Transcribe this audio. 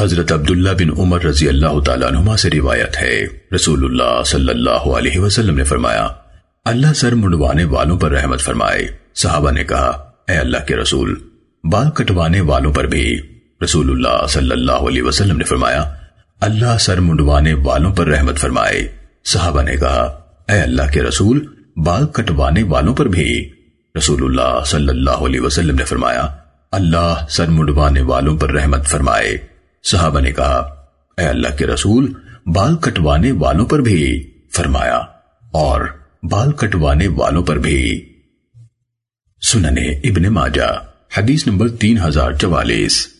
حضرت عبداللہ بن عمر رضی اللہ تعالیٰ عنہما سے روایت ہے۔ رسول اللہ صلی اللہ علیہ وسلم نے فرمایا، اللہ سر منڈوانے والوں پر رحمت فرمائے۔ صحابہ نے کہا، اے اللہ کے رسول، بال کٹوانے والوں پر بھی۔ رسول اللہ صلی اللہ علیہ وسلم نے فرمایا، اللہ سر منڈوانے والوں پر رحمت فرمائے۔ صحابہ نے کہا، اے اللہ کے رسول، بال کٹوانے والوں پر بھی۔ رسول اللہ صلی اللہ علیہ وسلم نے فرمایا، اللہ سر منڈوانے والوں پر رحمت فرمائے۔ صحابہ نے کہا، اے اللہ کے رسول، بال کٹوانے والوں پر بھی فرمایا، اور بال کٹوانے والوں پر بھی۔ سننے ابن ماجہ، حدیث نمبر تین ہزار چوالیس۔